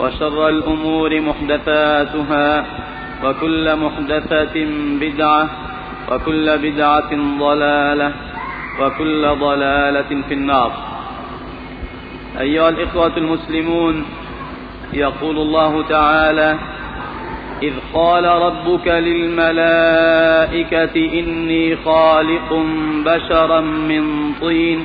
وشر الأمور محدثاتها وكل محدثة بدعة وكل بدعة ضلالة وكل ضلالة في النار. أيها الإخوة المسلمون يقول الله تعالى إذ قال ربك للملائكة إني خالق بشرا من طين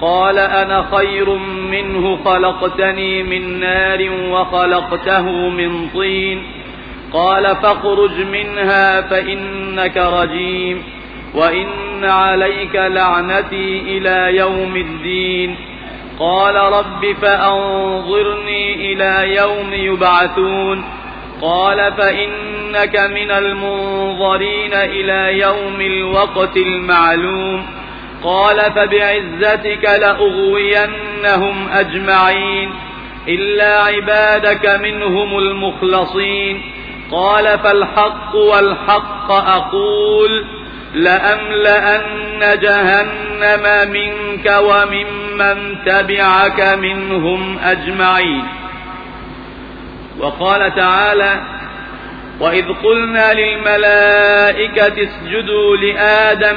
قال أنا خير منه خلقتني من نار وخلقته من طين. قال فاخرج منها فإنك رجيم. وإن عليك لعنتي إلى يوم الدين. قال رب فأنظرني إلى يوم يبعثون. قال فإنك من المنظرين إلى يوم الوقت المعلوم. قال فبعزتك لأغوينهم أجمعين إلا عبادك منهم المخلصين قال فالحق والحق أقول لأملأن جهنم منك وممن تبعك منهم أجمعين وقال تعالى وإذ قلنا للملائكة اسجدوا لآدم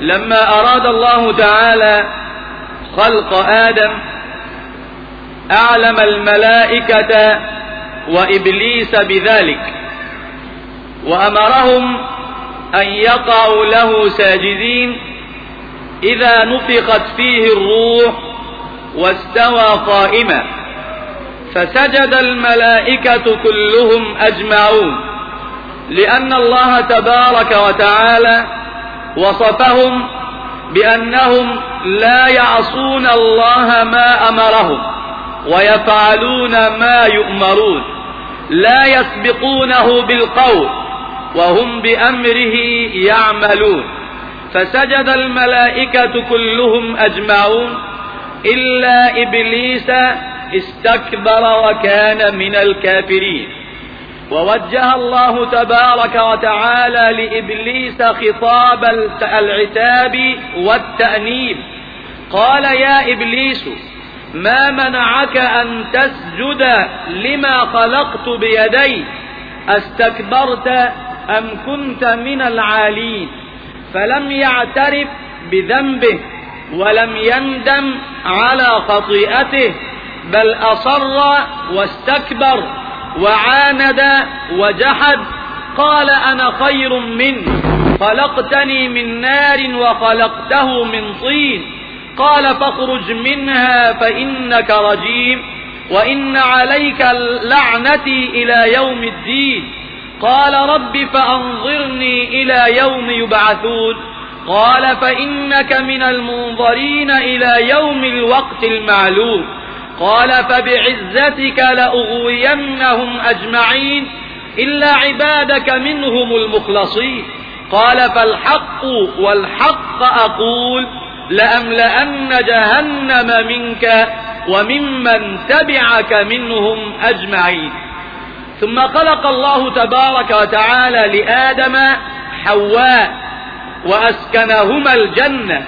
لما أراد الله تعالى خلق آدم أعلم الملائكة وإبليس بذلك وأمرهم أن يقعوا له ساجدين إذا نفخت فيه الروح واستوى قائما. فسجد الملائكة كلهم أجمعون لأن الله تبارك وتعالى وصفهم بأنهم لا يعصون الله ما أمرهم ويفعلون ما يؤمرون لا يسبقونه بالقول وهم بأمره يعملون. فسجد الملائكة كلهم أجمعون إلا إبليس استكبر وكان من الكافرين. ووجه الله تبارك وتعالى لإبليس خطاب العتاب والتأنيب. قال يا إبليس ما منعك أن تسجد لما خلقت بيدي؟ أستكبرت أم كنت من العالين؟ فلم يعترف بذنبه ولم يندم على خطيئته بل أصر واستكبر. وعاند وجحد قال أنا خير منه خلقتني من نار وخلقته من طين. قال فاخرج منها فإنك رجيم وإن عليك لعنتي إلى يوم الدين. قال رب فأنظرني إلى يوم يبعثون. قال فإنك من المنظرين إلى يوم الوقت المعلوم. قال فبعزتك لأغوينهم أجمعين إلا عبادك منهم المخلصين. قال فالحق والحق أقول لأملأن جهنم منك وممن تبعك منهم أجمعين. ثم خلق الله تبارك وتعالى لآدم حواء وأسكنهما الجنة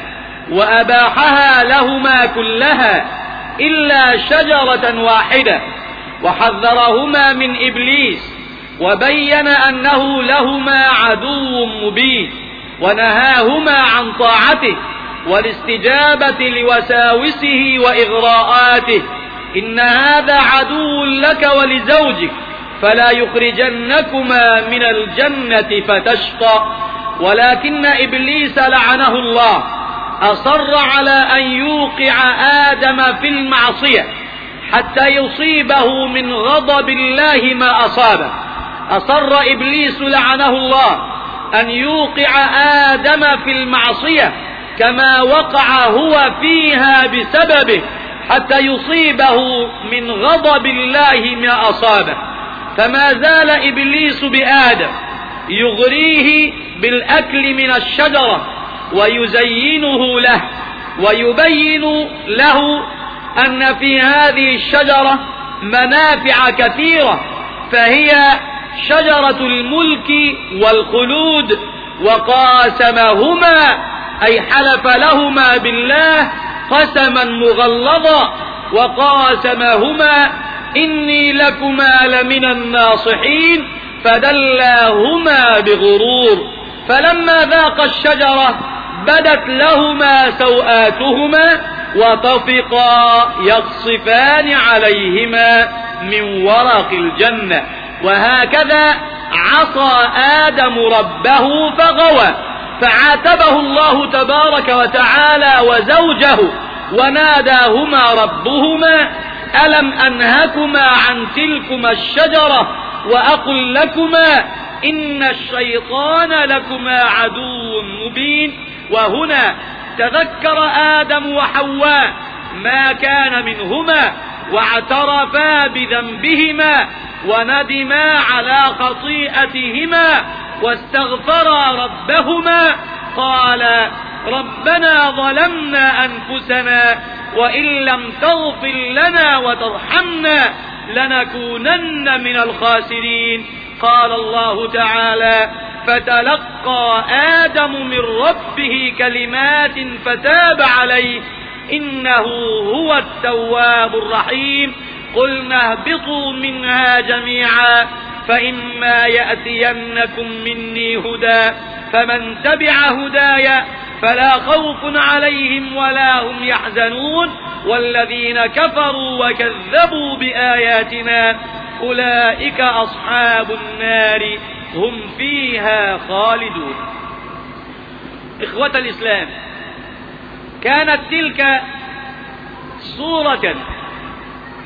وأباحها لهما كلها إلا شجرة واحدة. وحذرهما من إبليس وبين أنه لهما عدو مبين ونهاهما عن طاعته والاستجابة لوساوسه وإغراءاته. إن هذا عدو لك ولزوجك فلا يخرجنكما من الجنة فتشقى. ولكن إبليس لعنه الله أصر على أن يوقع آدم في المعصية حتى يصيبه من غضب الله ما أصابه. أصر إبليس لعنه الله أن يوقع آدم في المعصية كما وقع هو فيها بسببه حتى يصيبه من غضب الله ما أصابه. فما زال إبليس بآدم يغريه بالأكل من الشجرة ويزينه له ويبين له أن في هذه الشجرة منافع كثيرة فهي شجرة الملك والخلود وقاسمهما أي حلف لهما بالله قسما مغلظا وقاسمهما إني لكما لمن الناصحين فدلاهما بغرور. فلما ذاق الشجرة بدت لهما سوآتهما وطفقا يقصفان عليهما من ورق الجنة. وهكذا عصى آدم ربه فغوى فعاتبه الله تبارك وتعالى وزوجه وناداهما ربهما ألم أنهكما عن تلكما الشجرة وأقل لكما إن الشيطان لكما عدو مبين. وهنا تذكر آدم وحواء ما كان منهما واعترفا بذنبهما وندما على خطيئتهما واستغفرا ربهما قال ربنا ظلمنا أنفسنا وإن لم تغفر لنا وترحمنا لنكونن من الخاسرين. قال الله تعالى فتلقى آدم من ربه كلمات فتاب عليه. إنه هو التواب الرحيم. قلنا اهبطوا منها جميعا فإما يأتينكم مني هدى فمن تبع هداي فلا خوف عليهم ولا هم يحزنون. والذين كفروا وكذبوا بآياتنا أولئك أصحاب النار. هم فيها خالدون. إخوة الإسلام كانت تلك صورة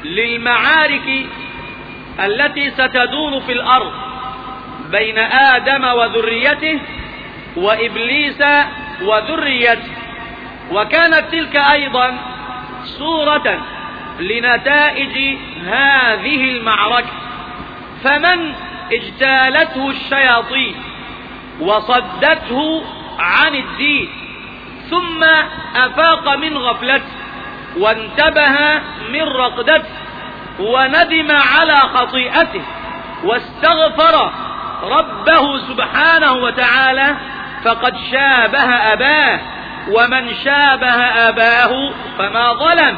للمعارك التي ستدور في الأرض بين آدم وذريته وإبليس وذريته. وكانت تلك أيضا صورة لنتائج هذه المعركة. فمن اجتالته الشياطين وصدته عن الدين ثم أفاق من غفلته وانتبه من رقدته وندم على خطيئته واستغفر ربه سبحانه وتعالى فقد شابه أباه ومن شابه أباه فما ظلم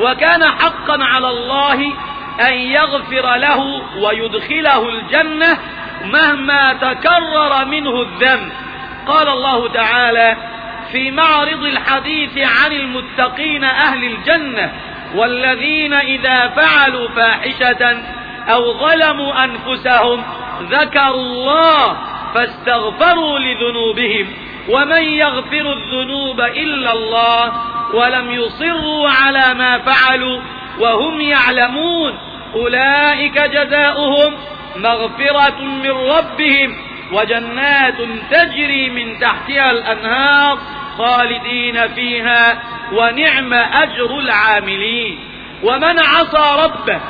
وكان حقا على الله أن يغفر له ويدخله الجنة مهما تكرر منه الذنب. قال الله تعالى في معرض الحديث عن المتقين أهل الجنة والذين إذا فعلوا فاحشة أو ظلموا أنفسهم ذكروا الله فاستغفروا لذنوبهم ومن يغفر الذنوب إلا الله ولم يصروا على ما فعلوا وهم يعلمون. أولئك جزاؤهم مغفرة من ربهم وجنات تجري من تحتها الأنهار خالدين فيها ونعم أجر العاملين. ومن عصى ربه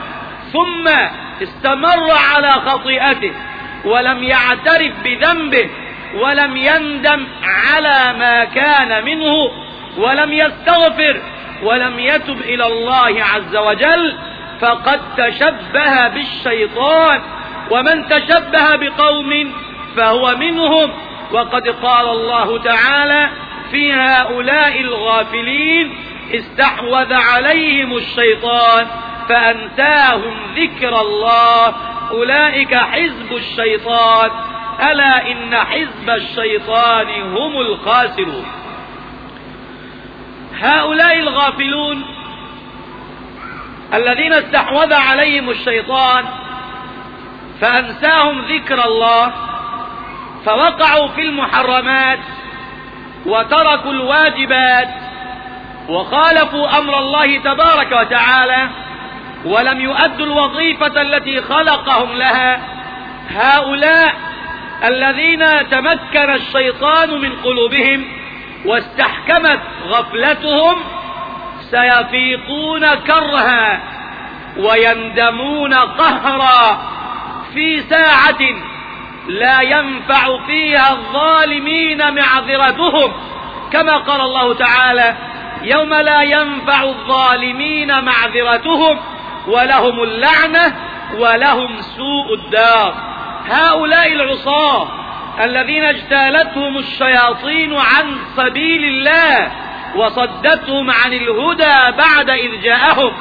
ثم استمر على خطيئته ولم يعترف بذنبه ولم يندم على ما كان منه ولم يستغفر ولم يتب إلى الله عز وجل فقد تشبه بالشيطان ومن تشبه بقوم فهو منهم. وقد قال الله تعالى في هؤلاء الغافلين استحوذ عليهم الشيطان فأنساهم ذكر الله. أولئك حزب الشيطان. ألا إن حزب الشيطان هم الخاسرون. هؤلاء الغافلون الذين استحوذ عليهم الشيطان فأنساهم ذكر الله فوقعوا في المحرمات وتركوا الواجبات وخالفوا أمر الله تبارك وتعالى ولم يؤدوا الوظيفة التي خلقهم لها. هؤلاء الذين تمكن الشيطان من قلوبهم واستحكمت غفلتهم سيفيقون كرها ويندمون قهرا في ساعة لا ينفع فيها الظالمين معذرتهم كما قال الله تعالى يوم لا ينفع الظالمين معذرتهم ولهم اللعنة ولهم سوء الدار هؤلاء العصاة الذين اجتالتهم الشياطين عن سبيل الله وصدتهم عن الهدى بعد إذ جاءهم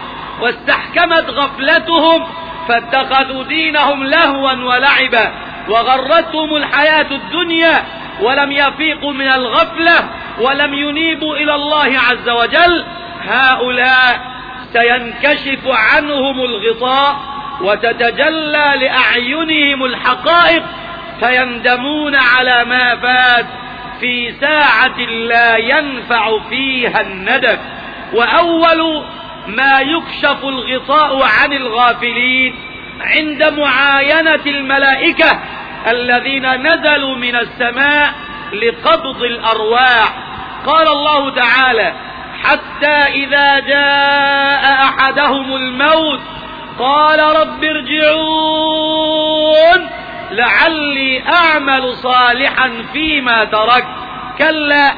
واستحكمت غفلتهم فاتخذوا دينهم لهوا ولعبا وغرتهم الحياة الدنيا ولم يفيقوا من الغفلة ولم ينيبوا إلى الله عز وجل. هؤلاء سينكشف عنهم الغطاء وتتجلى لأعينهم الحقائق فيندمون على ما فات في ساعة لا ينفع فيها الندم وأول ما يكشف الغطاء عن الغافلين عند معاينة الملائكة الذين نزلوا من السماء لقبض الأرواح. قال الله تعالى حتى إذا جاء أحدهم الموت قال رب ارجعون لعلي أعمل صالحا فيما ترك. كلا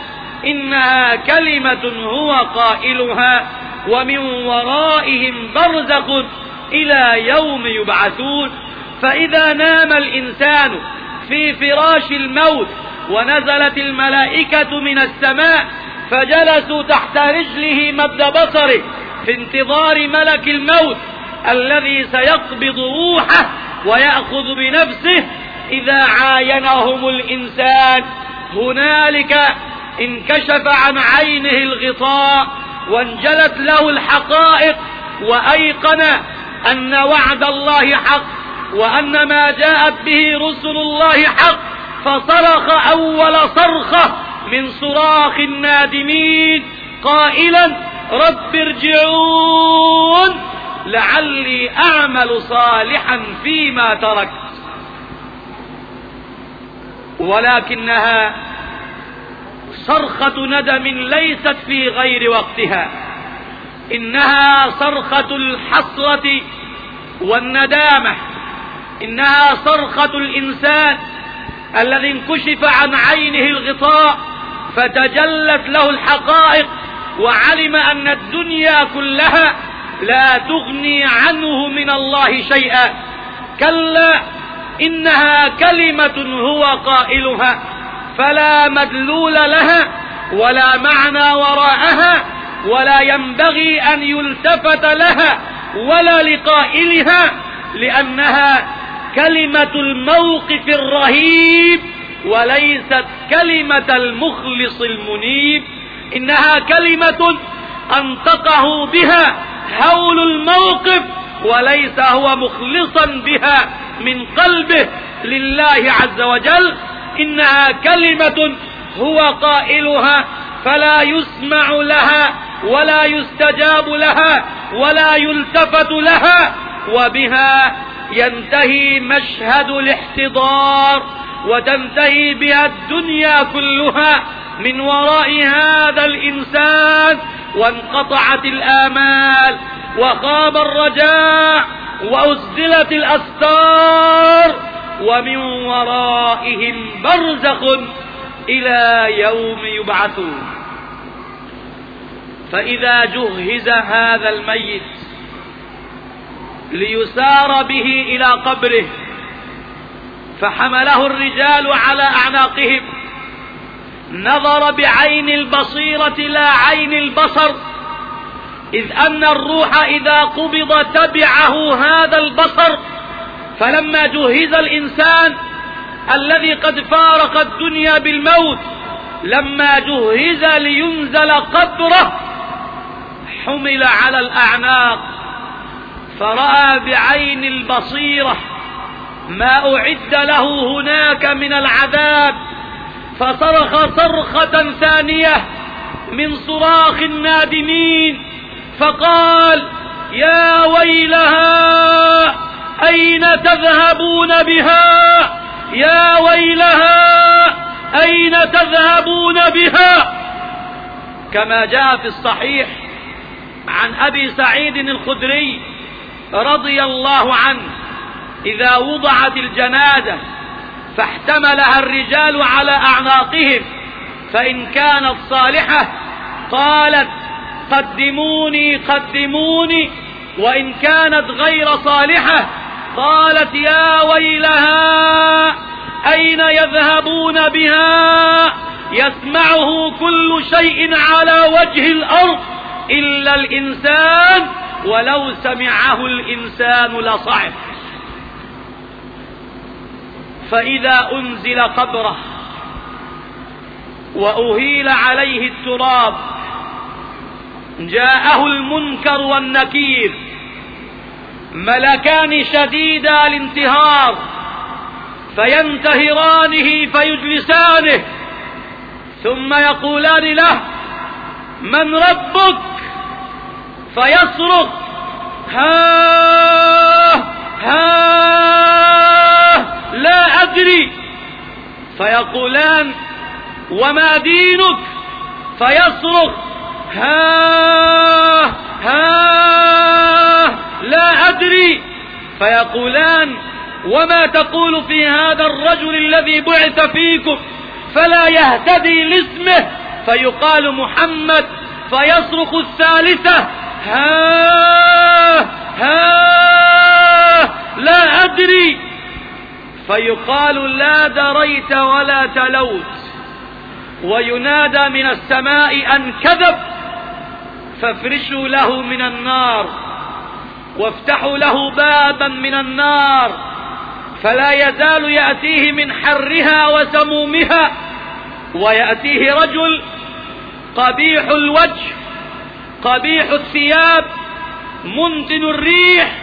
إنها كلمة هو قائلها ومن ورائهم برزق إلى يوم يبعثون. فإذا نام الإنسان في فراش الموت ونزلت الملائكة من السماء فجلسوا تحت رجله مد بصره في انتظار ملك الموت الذي سيقبض روحه ويأخذ بنفسه إذا عاينهم الإنسان. هنالك انكشف عن عينه الغطاء وانجلت له الحقائق وأيقن أن وعد الله حق وأن ما جاءت به رسل الله حق. فصرخ أول صرخة من صراخ النادمين قائلا رب ارجعون! لعلي أعمل صالحا فيما تركت. ولكنها صرخة ندم ليست في غير وقتها. إنها صرخة الحسرة والندامة. إنها صرخة الإنسان الذي انكشف عن عينه الغطاء فتجلت له الحقائق وعلم أن الدنيا كلها لا تغني عنه من الله شيئا. كلا إنها كلمة هو قائلها فلا مدلول لها ولا معنى وراءها ولا ينبغي أن يلتفت لها ولا لقائلها لأنها كلمة الموقف الرهيب وليست كلمة المخلص المنيب. إنها كلمة أنطقه بها هول الموقف وليس هو مخلصا بها من قلبه. لله عز وجل إنها كلمة هو قائلها فلا يسمع لها ولا يستجاب لها ولا يلتفت لها وبها ينتهي مشهد الاحتضار وتنتهي بها الدنيا كلها من وراء هذا الإنسان وانقطعت الآمال وخاب الرجاء وأسدلت الأستار ومن ورائهم برزخ إلى يوم يبعثون. فإذا جهز هذا الميت ليسار به إلى قبره فحمله الرجال على أعناقهم. نظر بعين البصيرة لا عين البصر إذ أن الروح إذا قبض تبعه هذا البصر فلما جهز الإنسان الذي قد فارق الدنيا بالموت لما جهز لينزل قبره حمل على الأعناق فرأى بعين البصيرة ما أعد له هناك من العذاب. فصرخ صرخة ثانية من صراخ النادمين فقال يا ويلها أين تذهبون بها؟ يا ويلها أين تذهبون بها؟ كما جاء في الصحيح عن أبي سعيد الخدري رضي الله عنه إذا وضعت الجنازة فاحتملها الرجال على أعناقهم. فإن كانت صالحة قالت قدموني قدموني. وإن كانت غير صالحة قالت يا ويلها أين يذهبون بها؟ يسمعه كل شيء على وجه الأرض إلا الإنسان ولو سمعه الإنسان لصعق. فإذا أنزل قبره وأهيل عليه التراب جاءه المنكر والنكير ملكان شديدا الانتهار فينتهرانه فيجلسانه ثم يقولان له من ربك فيصرخ ها ها لا أدري. فيقولان وما دينك؟ فيصرخ ها ها لا أدري. فيقولان وما تقول في هذا الرجل الذي بعث فيكم؟ فلا يهتدي لاسمه. فيقال محمد. فيصرخ الثالثة ها ها لا أدري. فيقال لا دريت ولا تلوت وينادى من السماء أن كذب فافرشوا له من النار وافتحوا له بابا من النار فلا يزال يأتيه من حرها وسمومها ويأتيه رجل قبيح الوجه قبيح الثياب منتن الريح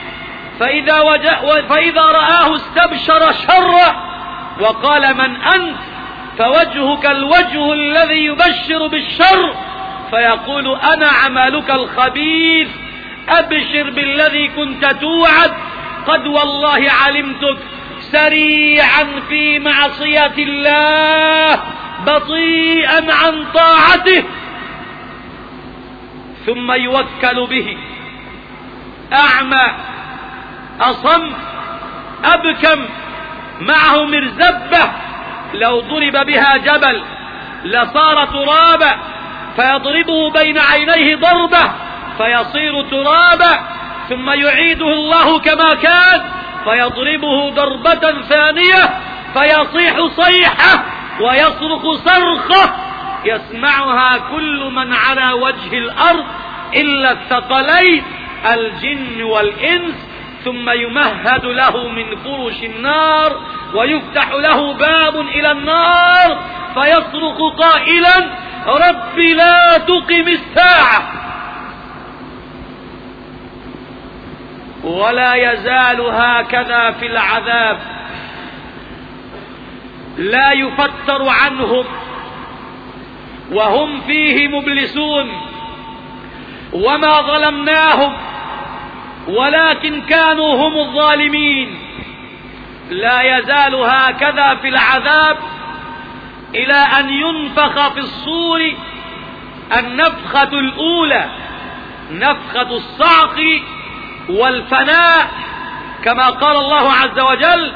فإذا, فإذا رآه استبشر شره وقال من أنت؟ فوجهك الوجه الذي يبشر بالشر. فيقول أنا عملك الخبيث. أبشر بالذي كنت توعد. قد والله علمتك سريعا في معصية الله بطيئا عن طاعته. ثم يوكل به. أعمى أصم أبكم معه مرزبة لو ضرب بها جبل لصار ترابا فيضربه بين عينيه ضربة فيصير ترابا ثم يعيده الله كما كان فيضربه ضربة ثانية فيصيح صيحة ويصرخ صرخة. يسمعها كل من على وجه الأرض إلا الثقلين الجن والإنس ثم يمهد له من فرش النار ويفتح له باب إلى النار فيصرخ قائلا رب لا تقم الساعة. ولا يزال هكذا في العذاب. لا يفتر عنهم وهم فيه مبلسون. وما ظلمناهم ولكن كانوا هم الظالمين. لا يزال هكذا في العذاب إلى أن ينفخ في الصور النفخة الأولى نفخة الصعق والفناء كما قال الله عز وجل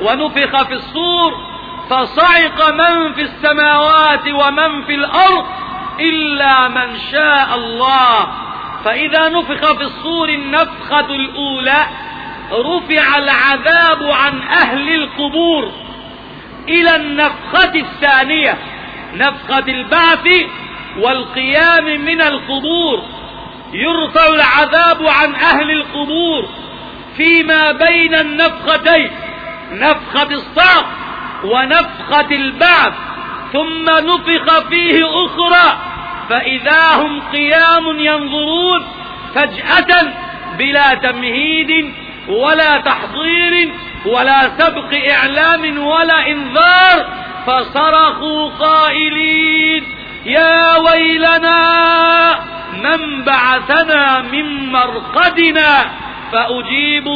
ونفخ في الصور فصعق من في السماوات ومن في الأرض إلا من شاء الله. فإذا نفخ في الصور النفخة الأولى رفع العذاب عن أهل القبور إلى النفخة الثانية نفخة البعث والقيام من القبور. يرفع العذاب عن أهل القبور فيما بين النفختين نفخة الصعق ونفخة البعث. ثم نفخ فيه أخرى فإذا هم قيام ينظرون فجأة بلا تمهيد ولا تحضير ولا سبق إعلام ولا إنذار فصرخوا قائلين يا ويلنا من بعثنا من مرقدنا فأجيب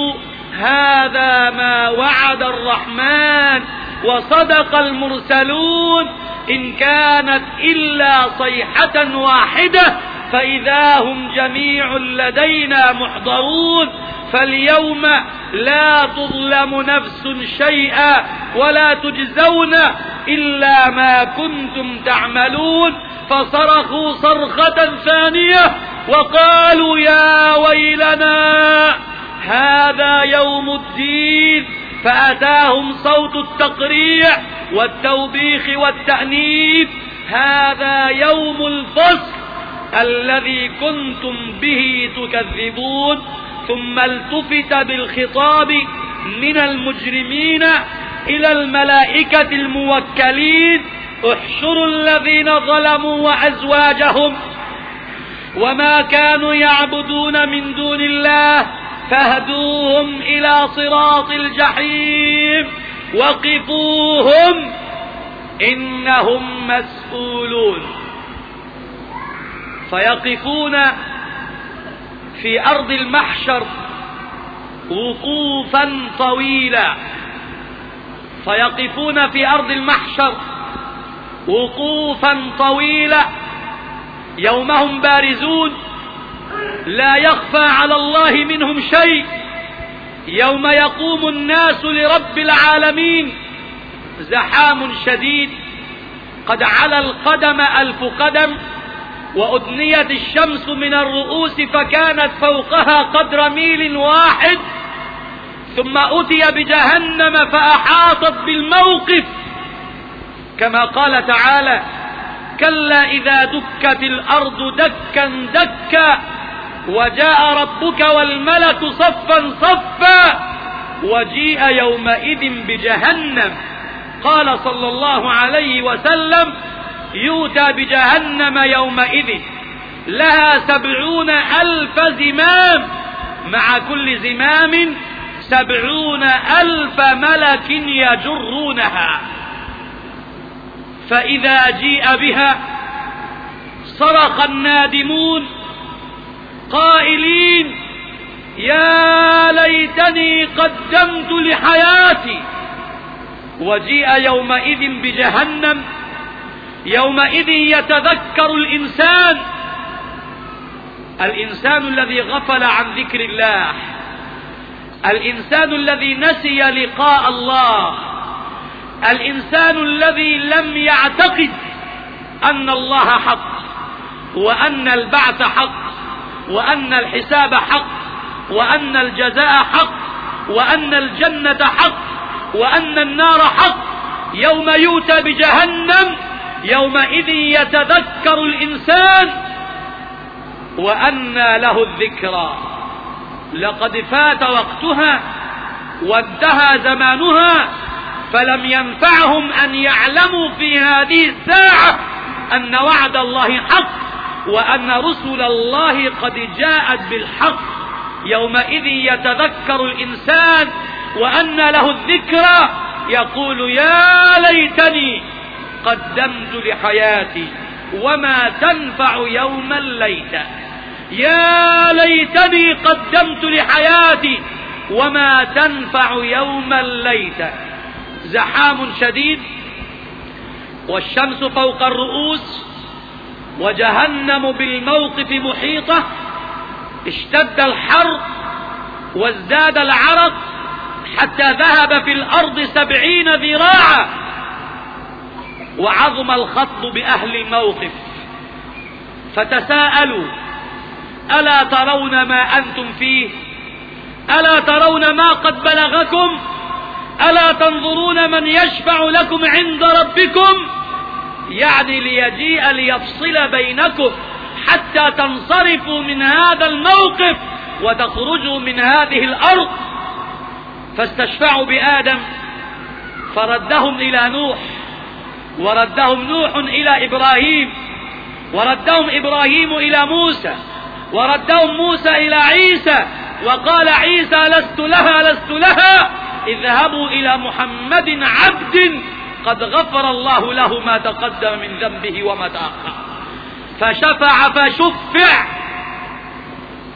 هذا ما وعد الرحمن وصدق المرسلون إن كانت إلا صيحة واحدة فإذا هم جميع لدينا محضرون فاليوم لا تظلم نفس شيئا ولا تجزون إلا ما كنتم تعملون فصرخوا صرخة ثانية وقالوا يا ويلنا هذا يوم الدين فأتاهم صوت التقريع والتوبيخ والتأنيب. هذا يوم الفصل الذي كنتم به تكذبون. ثم التفت بالخطاب من المجرمين إلى الملائكة الموكلين. احشروا الذين ظلموا وأزواجهم. وما كانوا يعبدون من دون الله فاهدوهم إلى صراط الجحيم. وقفوهم. إنهم مسؤولون. فيقفون في أرض المحشر وقوفا طويلا. فيقفون في أرض المحشر وقوفا طويلا. يومهم بارزون. لا يخفى على الله منهم شيء. يوم يقوم الناس لرب العالمين زحام شديد قد على القدم ألف قدم وأدنيت الشمس من الرؤوس فكانت فوقها قدر ميل واحد ثم أتي بجهنم فأحاطت بالموقف. كما قال تعالى كلا إذا دكت الأرض دكا دكا وجاء ربك والملك صفا صفا وجيء يومئذ بجهنم. قال صلى الله عليه وسلم يؤتى بجهنم يومئذ لها سبعون ألف زمام. مع كل زمام سبعون ألف ملك يجرونها. فإذا جيء بها صرخ النادمون قائلين يا ليتني قدمت لحياتي. وجيء يومئذ بجهنم يومئذ يتذكر الإنسان. الإنسان الذي غفل عن ذكر الله. الإنسان الذي نسي لقاء الله. الإنسان الذي لم يعتقد أن الله حق وأن البعث حق. وأن الحساب حق وأن الجزاء حق وأن الجنة حق وأن النار حق. يوم يؤتى بجهنم يومئذ يتذكر الإنسان وأنى له الذكرى. لقد فات وقتها وانتهى زمانها فلم ينفعهم أن يعلموا في هذه الساعة أن وعد الله حق. وأن رسل الله قد جاءت بالحق. يومئذ يتذكر الإنسان وأن له الذكرى. يقول يا ليتني قدمت لحياتي وما تنفع يوم الليت يا ليتني قدمت لحياتي وما تنفع يوم الليت زحام شديد. والشمس فوق الرؤوس. وجهنم بالموقف محيطة اشتد الحر وازداد العرق حتى ذهب في الأرض سبعين ذراعا. وعظم الخط بأهل الموقف. فتساءلوا ألا ترون ما أنتم فيه؟ ألا ترون ما قد بلغكم؟ ألا تنظرون من يشفع لكم عند ربكم؟ يعني ليجيء ليفصل بينكم حتى تنصرفوا من هذا الموقف وتخرجوا من هذه الأرض. فاستشفعوا بآدم فردهم إلى نوح وردهم نوح إلى إبراهيم وردهم إبراهيم إلى موسى وردهم موسى إلى عيسى وقال عيسى لست لها لست لها. اذهبوا إلى محمد عبد قد غفر الله له ما تقدم من ذنبه وما تأخر. فشفع فشفع.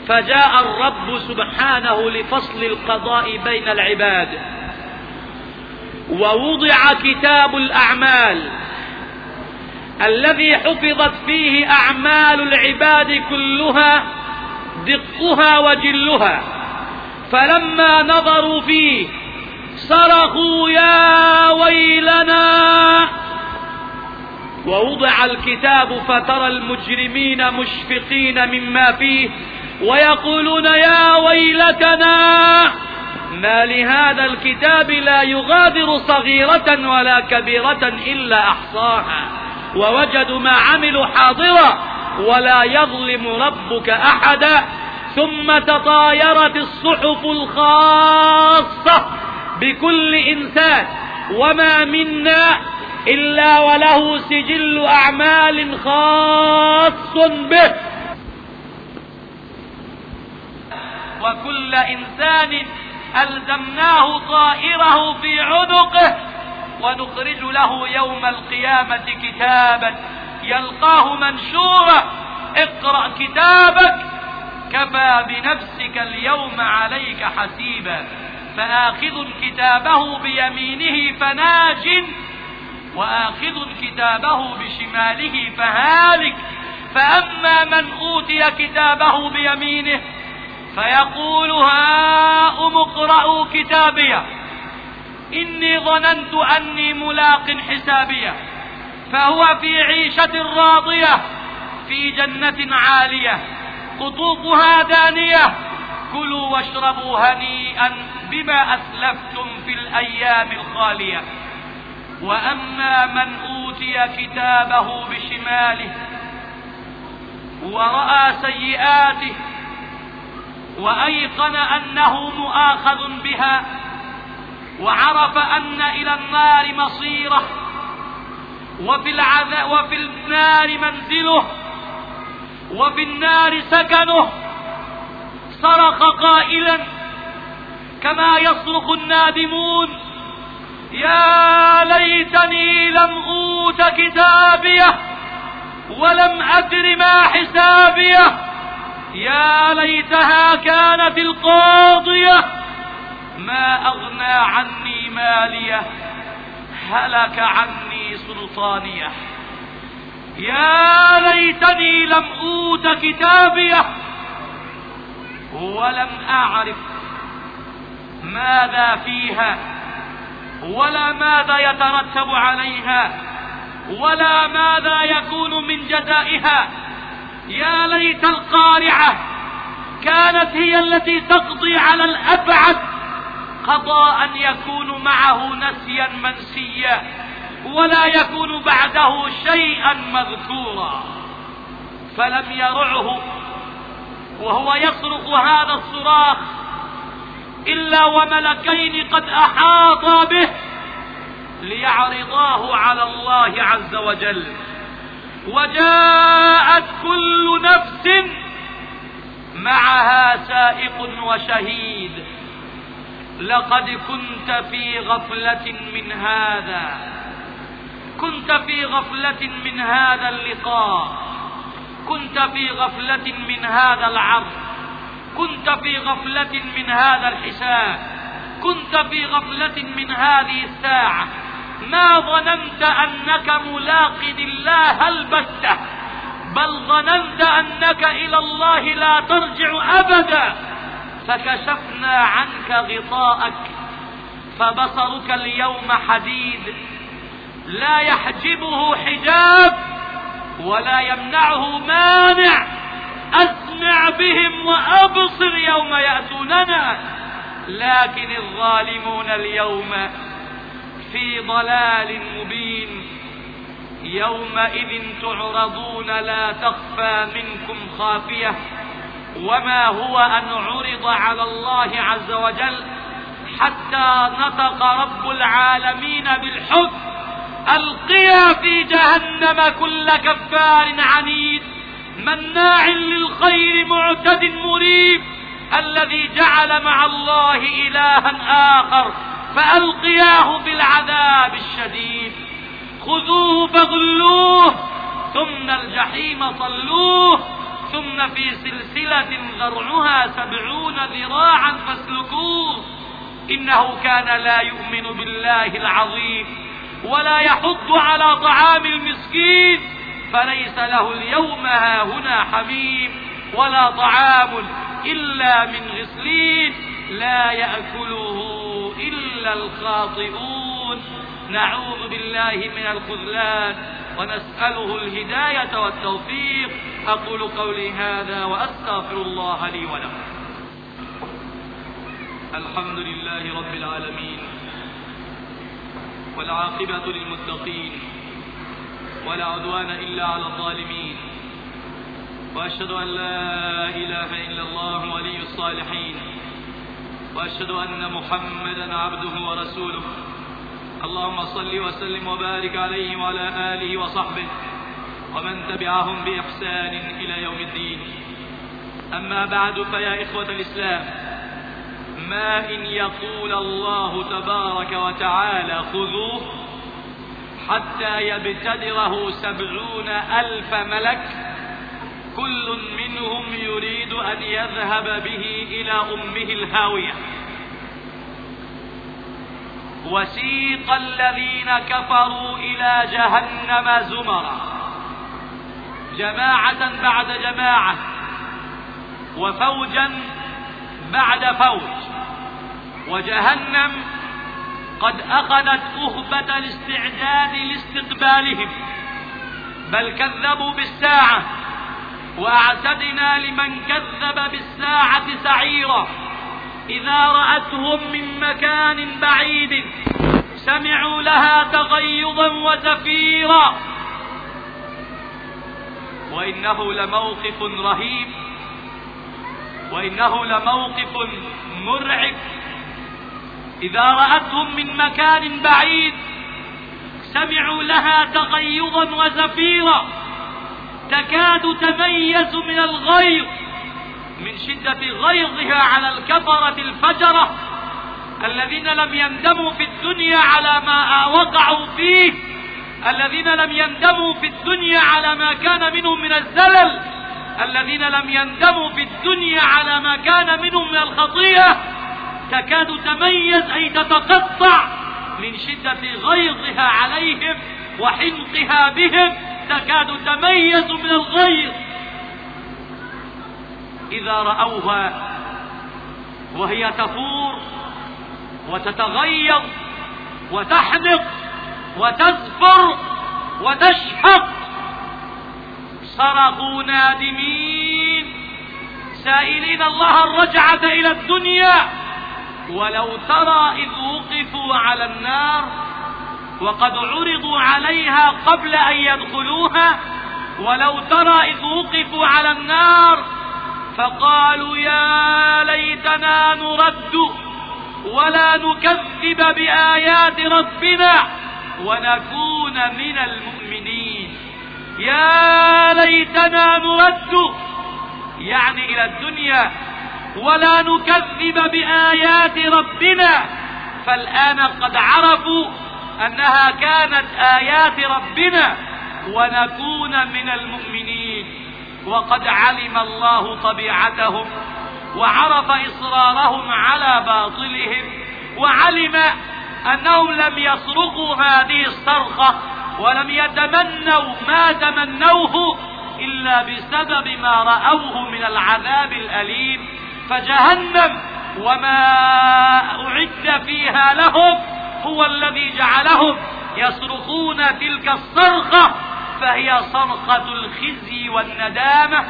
فجاء الرب سبحانه لفصل القضاء بين العباد. ووضع كتاب الأعمال الذي حفظت فيه أعمال العباد كلها دقها وجلها. فلما نظروا فيه صرخوا يا ويلنا. ووضع الكتاب فترى المجرمين مشفقين مما فيه ويقولون يا ويلتنا ما لهذا الكتاب لا يغادر صغيرة ولا كبيرة إلا أحصاها. ووجدوا ما عملوا حاضرا ولا يظلم ربك أحدا. ثم تطايرت الصحف الخاصة بكل إنسان وما منا إلا وله سجل أعمال خاص به. وكل إنسان ألزمناه طائره في عنقه ونخرج له يوم القيامة كتابا. يلقاه منشورا اقرأ كتابك كفى بنفسك اليوم عليك حسيبا. فآخذ كتابه بيمينه فناج وآخذ كتابه بشماله فهالك. فأما من أوتي كتابه بيمينه فيقول هاؤم اقرأوا كتابيه إني ظننت أني ملاق حسابيه فهو في عيشة راضية في جنة عالية قطوفها دانية. كلوا واشربوا هنيئا بما أسلفتم في الأيام الخالية. وأما من أوتي كتابه بشماله ورأى سيئاته وأيقن أنه مؤاخذ بها وعرف أن إلى النار مصيره وفي, وفي النار منزله وفي النار سكنه صرخ قائلا كما يصرخ النادمون يا ليتني لم أوت كتابيه ولم أدر ما حسابيه. يا ليتها كانت القاضية ما أغنى عني ماليه هلك عني سلطانيه. يا ليتني لم أوت كتابيه ولم أعرف ماذا فيها ولا ماذا يترتب عليها ولا ماذا يكون من جزائها. يا ليت القارعة كانت هي التي تقضي على الأبعد قضاء يكون معه نسيا منسيا ولا يكون بعده شيئا مذكورا. فلم يرعه وهو يصرخ هذا الصراخ إلا وملكين قد أحاطا به ليعرضاه على الله عز وجل. وجاءت كل نفس معها سائق وشهيد. لقد كنت في غفلة من هذا. كنت في غفلة من هذا اللقاء. كنت في غفلة من هذا العرض كنت في غفلة من هذا الحساب كنت في غفلة من هذه الساعة. ما ظننت أنك ملاق الله البتة بل ظننت أنك إلى الله لا ترجع أبدا. فكشفنا عنك غطاءك فبصرك اليوم حديد لا يحجبه حجاب. ولا يمنعه مانع. أسمع بهم وأبصر يوم يأتوننا. لكن الظالمون اليوم في ضلال مبين. يومئذ تعرضون لا تخفى منكم خافية. وما هو أن عرض على الله عز وجل حتى نطق رب العالمين بالحب ألقيا في جهنم كل كفار عنيد مناع للخير معتد مريب الذي جعل مع الله إلها آخر فألقياه بالعذاب الشديد. خذوه فغلوه ثم الجحيم صلوه ثم في سلسلة ذرعها سبعون ذراعا فاسلكوه إنه كان لا يؤمن بالله العظيم. ولا يحض على طعام المسكين فليس له اليوم هاهنا حميم ولا طعام إلا من غسلين لا يأكله إلا الخاطئون. نعوذ بالله من الخذلان ونسأله الهداية والتوفيق. أقول قولي هذا وأستغفر الله لي ولكم. الحمد لله رب العالمين. والعاقبة للمتقين ولا عدوان إلا على الظالمين. وأشهد أن لا إله إلا الله ولي الصالحين. وأشهد أن محمدا عبده ورسوله. اللهم صل وسلم وبارك عليه وعلى آله وصحبه ومن تبعهم بإحسان إلى يوم الدين. أما بعد فيا إخوة الإسلام ما إن يقول الله تبارك وتعالى خذوه حتى يبتدره سبعون ألف ملك. كل منهم يريد أن يذهب به إلى أمه الهاوية. وسيق الذين كفروا إلى جهنم زمرا. جماعة بعد جماعة. وفوجا بعد فوج وجهنم قد أخذت أهبة الاستعداد لاستقبالهم. بل كذبوا بالساعة وأعتدنا لمن كذب بالساعة سعيرا. إذا رأتهم من مكان بعيد سمعوا لها تغيظا وزفيرا. وإنه لموقف رهيب. وإنه لموقف مرعب. إذا رأتهم من مكان بعيد سمعوا لها تغيظا وزفيرا. تكاد تميز من الغيظ من شدة غيظها على الكفرة الفجرة. الذين لم يندموا في الدنيا على ما وقعوا فيه. الذين لم يندموا في الدنيا على ما كان منهم من الزلل. الذين لم يندموا في الدنيا على ما كان منهم من الخطيئة تكاد تميز أي تتقطع من شدة غيظها عليهم وحنقها بهم تكاد تميز من الغيظ. إذا رأوها وهي تفور وتتغيظ وتحنق وتزفر وتشهق صرخوا نادمين. سائلين الله الرجعة إلى الدنيا. ولو ترى إذ وقفوا على النار وقد عرضوا عليها قبل أن يدخلوها ولو ترى إذ وقفوا على النار فقالوا يا ليتنا نرد ولا نكذب بآيات ربنا ونكون من المؤمنين. يا ليتنا نرد يعني إلى الدنيا ولا نكذب بآيات ربنا فالآن قد عرفوا أنها كانت آيات ربنا ونكون من المؤمنين. وقد علم الله طبيعتهم وعرف إصرارهم على باطلهم وعلم أنهم لم يصرخوا هذه الصرخة ولم يتمنوا ما تمنوه إلا بسبب ما رأوه من العذاب الأليم. فجهنم وما أعد فيها لهم هو الذي جعلهم يصرخون تلك الصرخة فهي صرخة الخزي والندامة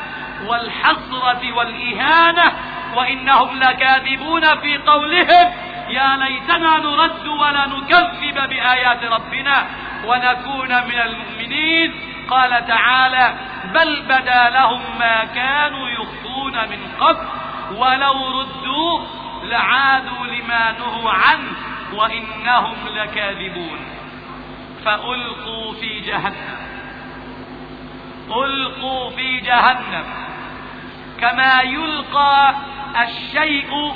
والحسرة والإهانة. وإنهم لكاذبون في قولهم يا ليتنا نرد ولا نكذب بآيات ربنا. ونكون من المؤمنين. قال تعالى بل بدا لهم ما كانوا يخفون من قبل ولو ردوا لعادوا لما نهوا عنه وإنهم لكاذبون. فألقوا في جهنم ألقوا في جهنم. كما يلقى الشيء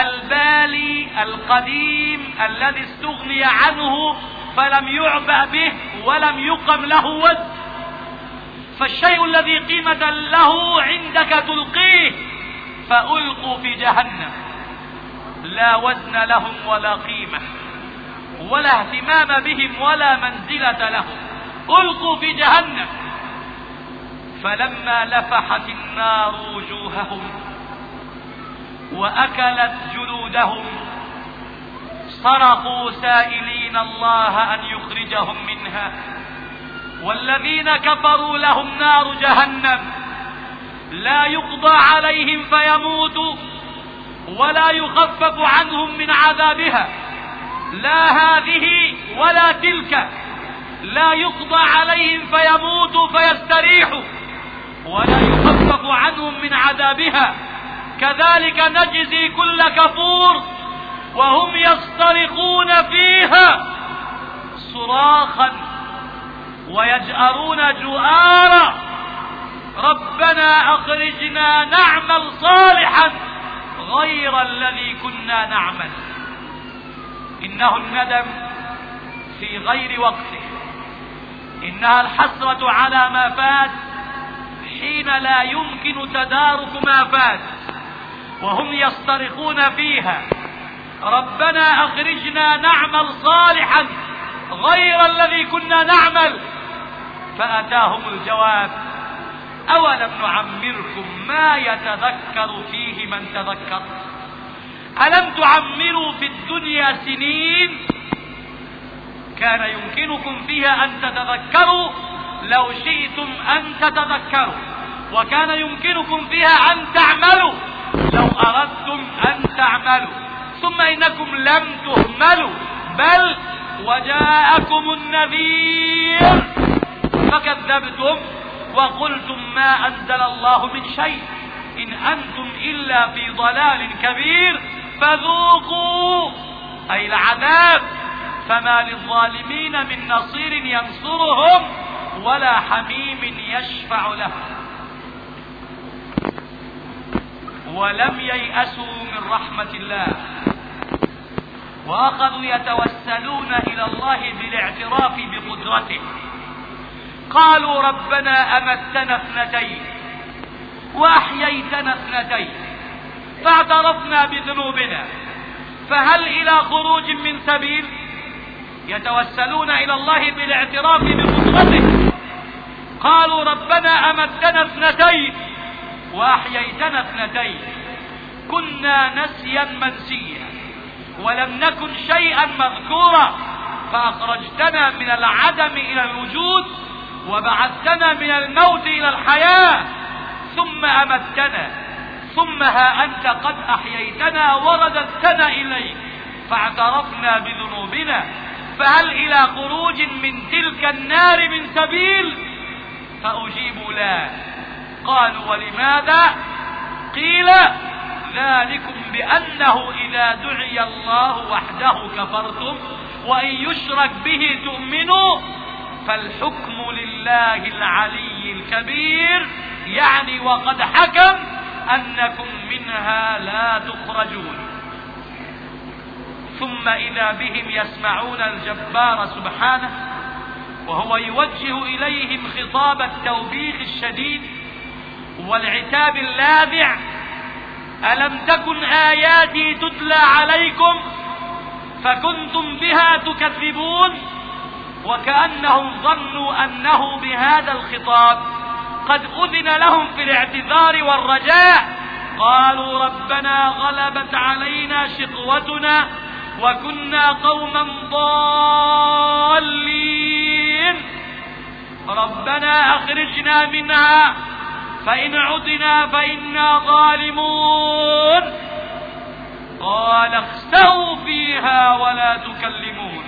البالي القديم الذي استغني عنه فلم يعبأ به ولم يقم له وزن فالشيء الذي قيمة له عندك تلقيه فألقوا في جهنم. لا وزن لهم ولا قيمة ولا اهتمام بهم ولا منزلة لهم. ألقوا في جهنم. فلما لفحت النار وجوههم وأكلت جلودهم صرخوا سائلين الله أن يخرجهم منها. والذين كفروا لهم نار جهنم. لا يقضى عليهم فيموتوا ولا يخفف عنهم من عذابها. لا هذه ولا تلك. لا يقضى عليهم فيموتوا فيستريحوا ولا يخفف عنهم من عذابها. كذلك نجزي كل كفور وهم يصطرخون فيها صراخا ويجأرون جؤارا. ربنا أخرجنا نعمل صالحا غير الذي كنا نعمل. إنه الندم في غير وقته. إنها الحسرة على ما فات حين لا يمكن تدارك ما فات. وهم يصطرخون فيها. ربنا أخرجنا نعمل صالحا غير الذي كنا نعمل. فأتاهم الجواب أولم نعمركم ما يتذكر فيه من تذكر؟ ألم تعمروا في الدنيا سنين؟ كان يمكنكم فيها أن تتذكروا لو شئتم أن تتذكروا وكان يمكنكم فيها أن تعملوا لو أردتم أن تعملوا. ثم إنكم لم تهملوا بل وجاءكم النذير. فكذبتم وقلتم ما أنزل الله من شيء. إن أنتم إلا في ضلال كبير فذوقوا. أي العذاب. فما للظالمين من نصير ينصرهم ولا حميم يشفع لهم. ولم ييأسوا من رحمة الله. وأخذوا يتوسلون إلى الله بالاعتراف بقدرته. قالوا ربنا أمتنا اثنتين وأحييتنا اثنتين فاعترفنا بذنوبنا. فهل إلى خروج من سبيل؟ يتوسلون إلى الله بالاعتراف بقدرته. قالوا ربنا أمتنا اثنتين وأحييتنا اثنتين. كنا نسيا منسيا. ولم نكن شيئا مذكورا. فأخرجتنا من العدم إلى الوجود وبعثتنا من الموت إلى الحياة. ثم أمتنا. ثم ها أنت قد أحييتنا ورددتنا إليك. فاعترفنا بذنوبنا. فهل إلى خروج من تلك النار من سبيل؟ فأجيب لا. قالوا ولماذا قيل ذلكم بأنه إذا دعي الله وحده كفرتم وإن يشرك به تؤمنوا فالحكم لله العلي الكبير يعني وقد حكم أنكم منها لا تخرجون ثم إذا بهم يسمعون الجبار سبحانه وهو يوجه إليهم خطاب التوبيخ الشديد والعتاب اللاذع ألم تكن آياتي تتلى عليكم فكنتم بها تكذبون؟ وكأنهم ظنوا أنه بهذا الخطاب. قد أذن لهم في الاعتذار والرجاء قالوا ربنا غلبت علينا شقوتنا وكنا قوما ضالين. ربنا أخرجنا منها فإن عدنا فإنا ظالمون. قال اخسئوا فيها ولا تكلمون.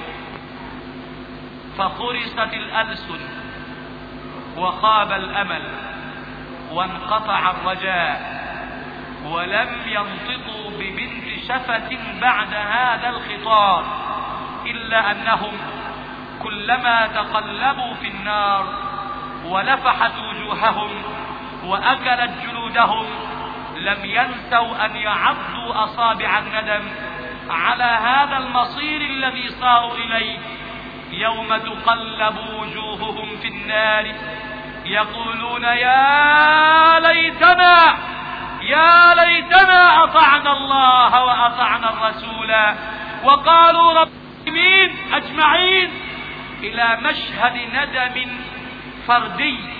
فخرست الألسن وخاب الأمل وانقطع الرجاء ولم ينطقوا ببنت شفة بعد هذا الخطاب إلا أنهم كلما تقلبوا في النار ولفحت وجوههم وأكلت جلودهم لم ينسوا أن يعضوا أصابع الندم على هذا المصير الذي صاروا إليه. يوم تقلب وجوههم في النار يقولون يا ليتنا يا ليتنا أطعنا الله وأطعنا الرسول. وقالوا رب أجمعين إلى مشهد ندم فردي.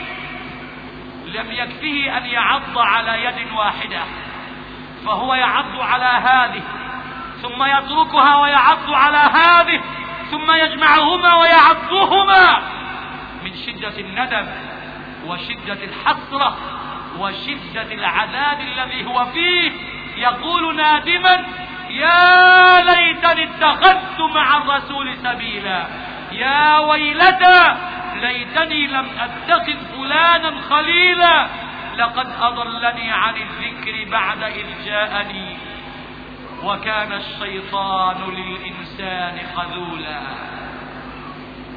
لم يكفه أن يعض على يد واحدة فهو يعض على هذه ثم يتركها ويعض على هذه ثم يجمعهما ويعضهما من شدة الندم وشدة الحسرة وشدة العذاب الذي هو فيه. يقول نادما يا ليتني اتخذت مع الرسول سبيلا يا ويلتى ليتني لم أتخذ فلانا خليلا لقد أضلني عن الذكر بعد إذ جاءني وكان الشيطان للإنسان خذولا.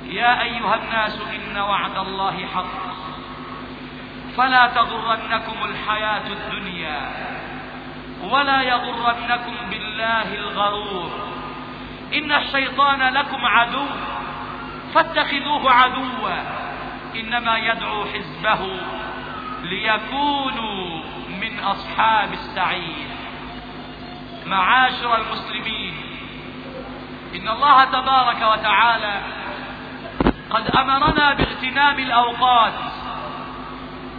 يا أيها الناس إن وعد الله حق فلا تغرنكم الحياة الدنيا ولا يغرنكم بالله الغرور. إن الشيطان لكم عدو فاتخذوه عدوا. إنما يدعو حزبه ليكونوا من أصحاب السعير. معاشر المسلمين إن الله تبارك وتعالى قد أمرنا باغتنام الأوقات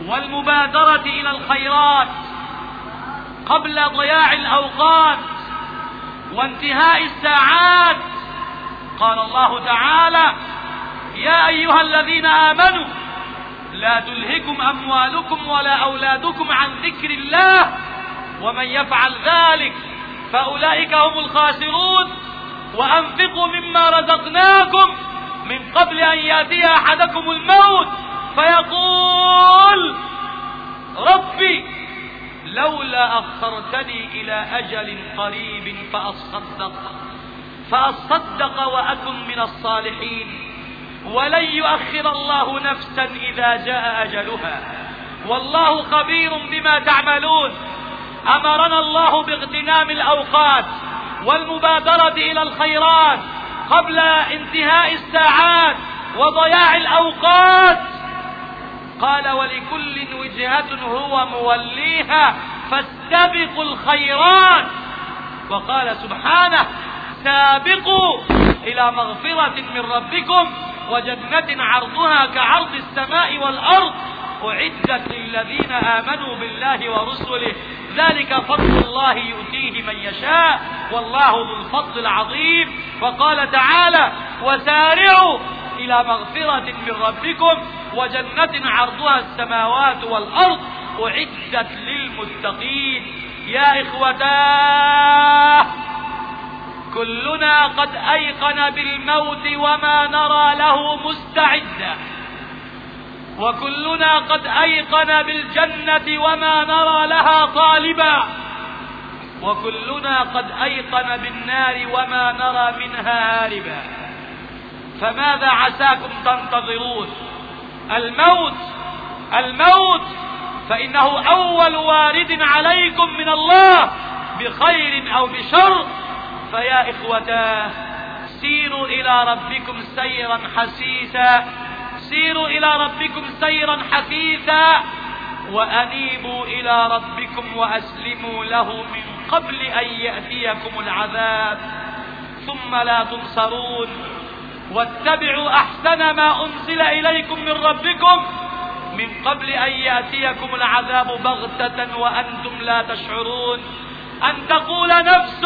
والمبادرة إلى الخيرات قبل ضياع الأوقات وانتهاء الساعات. قال الله تعالى يا أيها الذين آمنوا لا تلهكم أموالكم ولا أولادكم عن ذكر الله ومن يفعل ذلك فأولئك هم الخاسرون. وأنفقوا مما رزقناكم من قبل أن يأتي أحدكم الموت فيقول ربي لولا أخرتني إلى أجل قريب فأصدق فأصدق وأكن من الصالحين. ولن يؤخر الله نفسا إذا جاء أجلها. والله خبير بما تعملون. أمرنا الله باغتنام الأوقات والمبادرة إلى الخيرات قبل انتهاء الساعات وضياع الأوقات. قال ولكل وجهة هو موليها فاستبقوا الخيرات. وقال سبحانه سابقوا إلى مغفرة من ربكم. وجنة عرضها كعرض السماء والأرض أعدت للذين آمنوا بالله ورسله. ذلك فضل الله يؤتيه من يشاء. والله ذو الفضل العظيم. وقال تعالى وسارعوا إلى مغفرة من ربكم وجنة عرضها السماوات والأرض أعدت للمتقين. يا إخوتاه! كلنا قد أيقن بالموت وما نرى له مستعدا. وكلنا قد أيقن بالجنة وما نرى لها طالبا. وكلنا قد أيقن بالنار وما نرى منها هاربا. فماذا عساكم تنتظرون؟ الموت الموت! فإنه أول وارد عليكم من الله بخير أو بشر. فيا إخوتاه سيروا إلى ربكم سيرا حسيسا سيروا إلى ربكم سيرا حثيثا وأنيبوا إلى ربكم وأسلموا له من قبل أن يأتيكم العذاب. ثم لا تنصرون. واتبعوا أحسن ما أنزل إليكم من ربكم من قبل أن يأتيكم العذاب بغتة وأنتم لا تشعرون. أن تقول نفس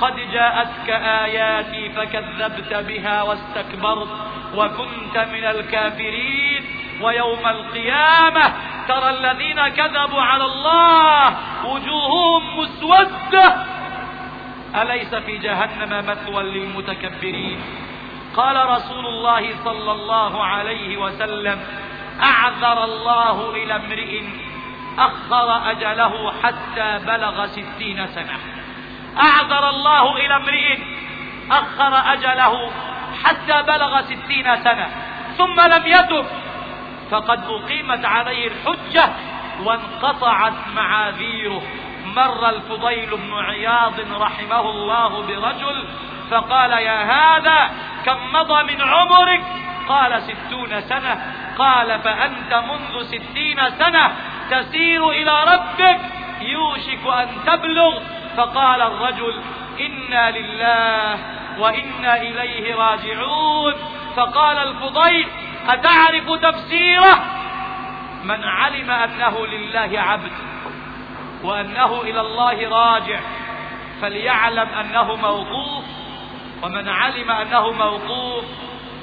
قد جاءتك آياتي فكذبت بها واستكبرت وكنت من الكافرين ويوم القيامة ترى الذين كذبوا على الله وجوههم مسودة. أليس في جهنم مثوى للمتكبرين؟ قال رسول الله صلى الله عليه وسلم أعذر الله إلى امرئ أخر أجله حتى بلغ ستين سنة. أعذر الله إلى امرئ أخر أجله حتى بلغ ستين سنة ثم لم يتب. فقد أقيمت عليه الحجة وانقطعت معاذيره. مر الفضيل بن عياض رحمه الله برجل فقال يا هذا كم مضى من عمرك؟ قال ستون سنة. قال فأنت منذ ستين سنة تسير إلى ربك يوشك أن تبلغ فقال الرجل إنا لله وإنا إليه راجعون. فقال الفضيل أتعرف تفسيره؟ من علم أنه لله عبد وأنه إلى الله راجع فليعلم أنه موقوف ومن علم أنه موقوف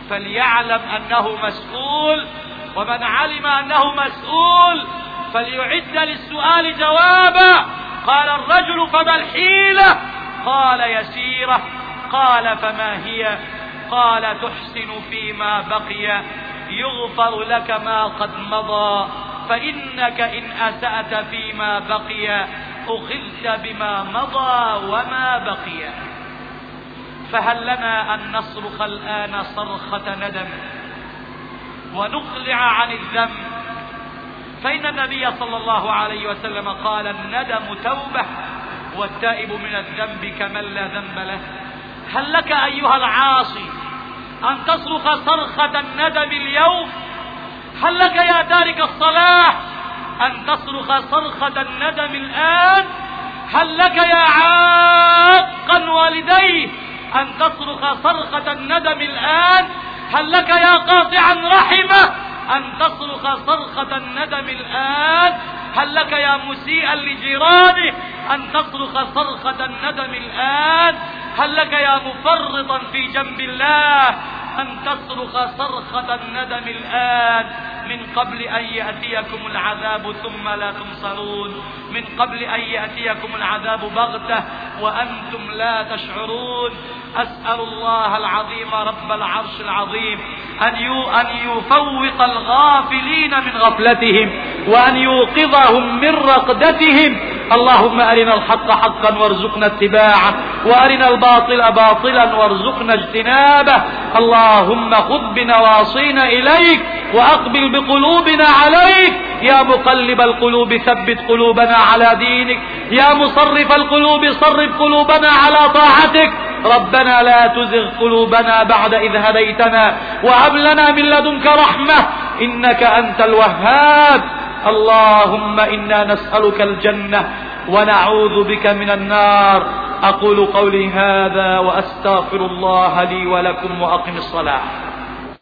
فليعلم أنه مسؤول ومن علم أنه مسؤول فليعد للسؤال جوابا. قال الرجل فما الحيلة؟ قال يسيرة. قال فما هي؟ قال تحسن فيما بقي. يغفر لك ما قد مضى. فإنك إن أسأت فيما بقي أخذت بما مضى وما بقي. فهل لنا أن نصرخ الآن صرخة ندم ونقلع عن الذنب فإن النبي صلى الله عليه وسلم قال الندم توبة والتائب من الذنب كمن لا ذنب له. هل لك أيها العاصي أن تصرخ صرخة الندم اليوم؟ هل لك يا تارك الصلاة أن تصرخ صرخة الندم الآن؟ هل لك يا عاقا والديه أن تصرخ صرخة الندم الآن؟ هل لك يا قاطعا رحمة أن تصرخ صرخة الندم الآن. هل لك يا مسيئا لجيرانه أن تصرخ صرخة الندم الآن؟ هل لك يا مفرطا في جنب الله أن تصرخ صرخة الندم الآن؟ من قبل أن يأتيكم العذاب ثم لا تنصرون. من قبل أن يأتيكم العذاب بغتة وأنتم لا تشعرون. أسأل الله العظيم رب العرش العظيم أن أن يفوق الغافلين من غفلتهم وأن يوقظهم من رقدتهم. اللهم أرنا الحق حقا وارزقنا اتباعه وأرنا الباطل باطلا وارزقنا اجتنابه. اللهم خذ بنواصينا إليك وأقبل بقلوبنا عليك. يا مقلب القلوب ثبت قلوبنا على دينك. يا مصرف القلوب صرف قلوبنا على طاعتك. ربنا لا تزغ قلوبنا بعد إذ هديتنا وهب لنا من لدنك رحمة. إنك أنت الوهاب. اللهم إنا نسألك الجنة ونعوذ بك من النار. أقول قولي هذا وأستغفر الله لي ولكم وأقم الصلاة.